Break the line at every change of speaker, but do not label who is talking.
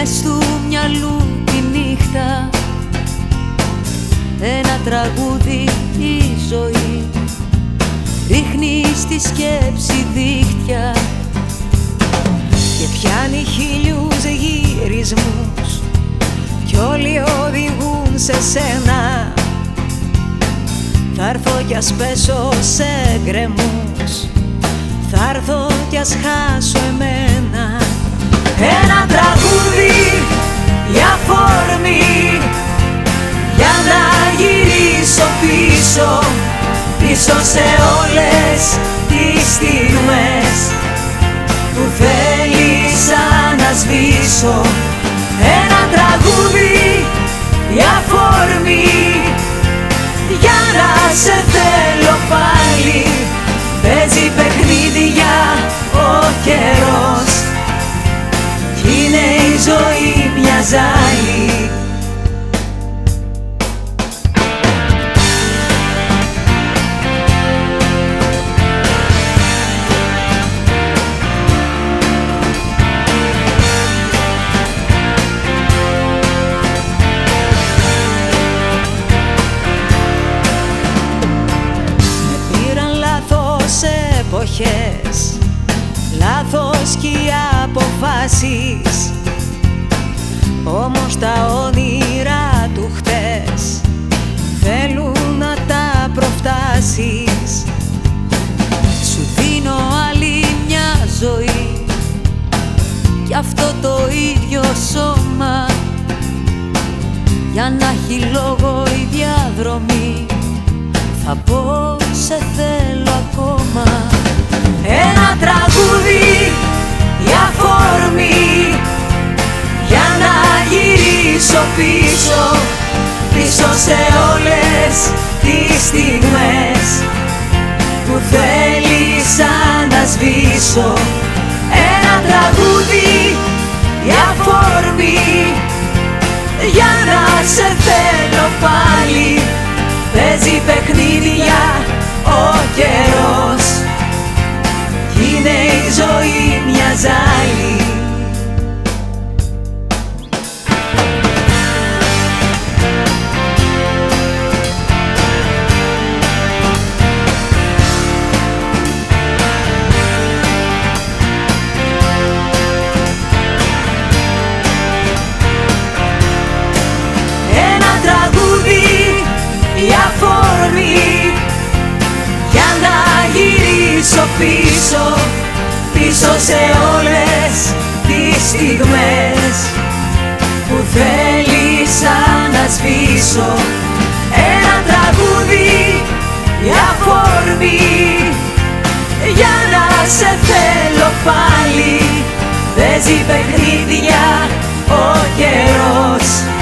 Μες του μυαλού τη νύχτα. Ένα τραγούδι η ζωή Ρίχνει στη σκέψη δίχτυα Και πιάνει χίλιους γυρισμούς Κι όλοι οδηγούν σε σένα. Θα έρθω κι ας πέσω σε γκρεμούς Θα έρθω κι ας χάσω εμένα. Πίσω Πίσω σε όλες τις στιγμές. Που θέλησα να σβήσω Ένα τραγούδι για φόρμη για να σε θέλω πάλι. Παίζει παιχνίδια ο καιρός. Κι είναι η ζωή μια ζάλη Λάθος κι οι αποφάσεις. Όμως τα όνειρά του χτες Θέλουν να τα προφτάσεις. Σου δίνω άλλη μια ζωή Κι αυτό το ίδιο σώμα. Για να έχει λόγο η διαδρομή Θα πω σε θέλω ακόμα. Ένα τραγούδι σβήσω Ένα τραγούδι για φόρμη Για να σε θέλω πάλι. Παίζει παιχνίδια ο καιρός πίσω Πίσω σε όλες τις στιγμές Που θέλησα να σβήσω. Ένα τραγούδι για φόρμη Για να σε θέλω πάλι. Παίζει παιχνίδια ο καιρός